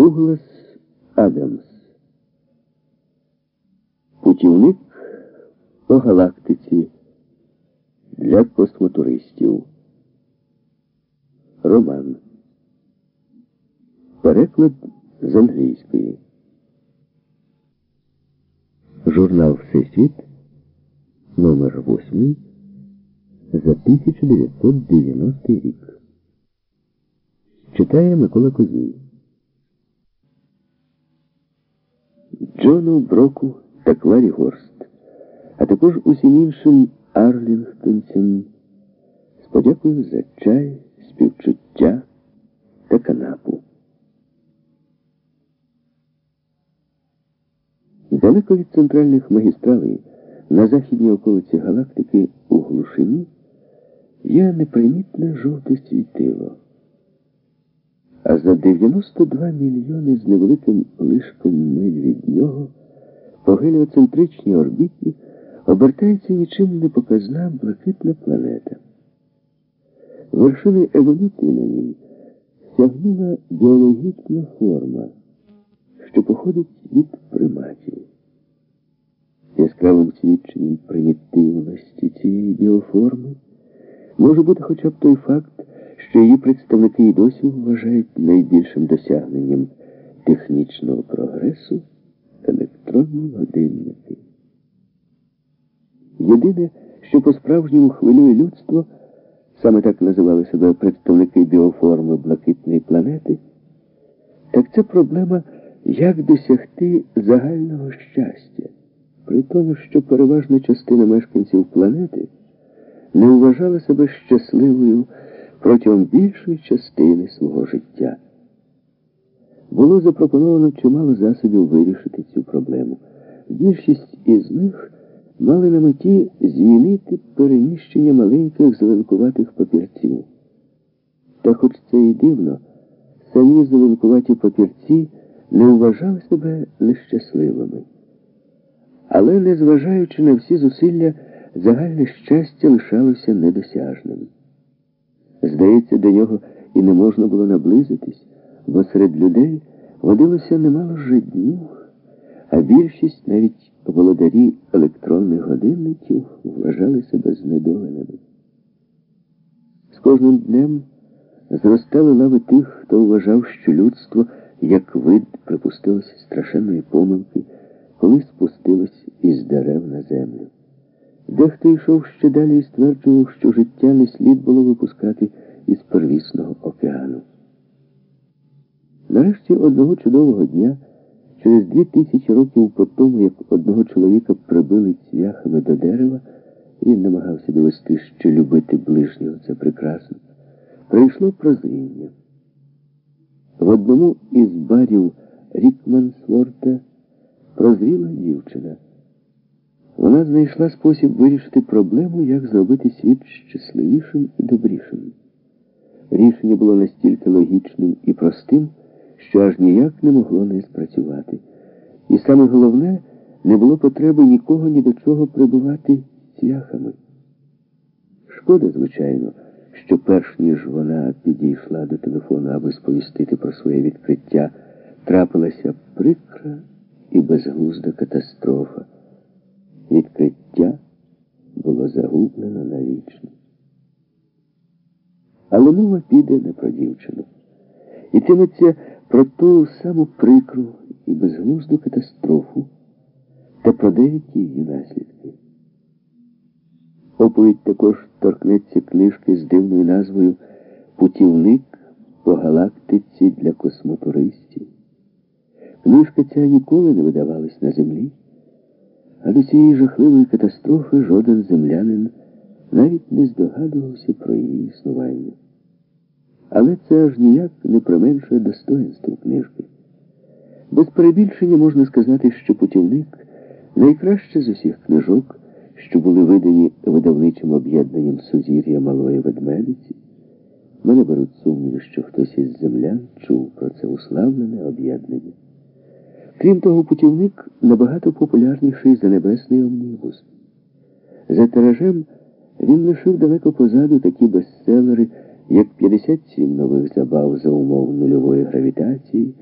Дуглас Адамс. Путівник по галактиці для космотуристів. Роман. Переклад з англійської. Журнал Всесвіт номер 8 за 1990 рік. Читає Микола Козій. Джону Броку та Кларі Горст, а також усім іншим арлінгтонцям з за чай, співчуття та канапу. Далеко від центральних магістралей на західній околиці галактики у глушині є непримітне жовте світило. А за 92 мільйони з невеликим лишком миль від нього по геліоцентричній орбіті обертається нічим не показна блакитна планета. Вершини еволюції на ній сягнула біологічна форма, що походить від приматів. Яскравим свідченням примітивності цієї біоформи може бути хоча б той факт, що її представники і досі вважають найбільшим досягненням технічного прогресу електронні годинники. Єдине, що по-справжньому хвилює людство, саме так називали себе представники біоформи блакитної планети, так це проблема, як досягти загального щастя, при тому, що переважна частина мешканців планети не вважала себе щасливою протягом більшої частини свого життя. Було запропоновано чимало засобів вирішити цю проблему. Більшість із них мали на меті змінити переміщення маленьких зеленкуватих папірців. Та хоч це і дивно, самі зеленкуваті папірці не вважали себе нещасливими. Але, незважаючи на всі зусилля, загальне щастя лишалося недосяжним. Здається, до нього і не можна було наблизитись, бо серед людей водилося немало жиднюх, а більшість, навіть володарі електронних годинників, вважали себе знедоленими. З кожним днем зростали лави тих, хто вважав, що людство, як вид, припустилося страшенної помилки, коли спустилось із дерев на землю. Дехто йшов ще далі і стверджував, що життя не слід було випускати із первісного океану. Нарешті одного чудового дня, через дві тисячі років по тому, як одного чоловіка прибили цвяхами до дерева, він намагався довести, що любити ближнього це прекрасно, прийшло прозріння. В одному із барів Рікмансворта прозріла дівчина. Вона знайшла спосіб вирішити проблему, як зробити світ щасливішим і добрішим. Рішення було настільки логічним і простим, що аж ніяк не могло не спрацювати. І саме головне, не було потреби нікого ні до чого прибувати цвяхами. Шкода, звичайно, що перш ніж вона підійшла до телефону, аби сповістити про своє відкриття, трапилася прикра і безглузда катастрофа. Відкриття було загублено навічно. Але мова піде не про дівчину. Йтиметься про ту саму прикру і безглузду катастрофу та про деякі її наслідки. Оповідь також торкнеться книжки з дивною назвою Путівник по галактиці для космотуристів. Книжка ця ніколи не видавалась на землі. А до цієї жахливої катастрофи жоден землянин навіть не здогадувався про її існування. Але це аж ніяк не применшує достоинство книжки. Без перебільшення можна сказати, що путівник найкраще з усіх книжок, що були видані видавничим об'єднанням Сузір'я Малої Ведмедиці. Мене беруть сумніви, що хтось із землян чув про це уславлене об'єднання. Крім того, путівник набагато популярніший за небесний омнібус. За тиражем він лишив далеко позаду такі бестселери, як 57 нових забав за умов нульової гравітації.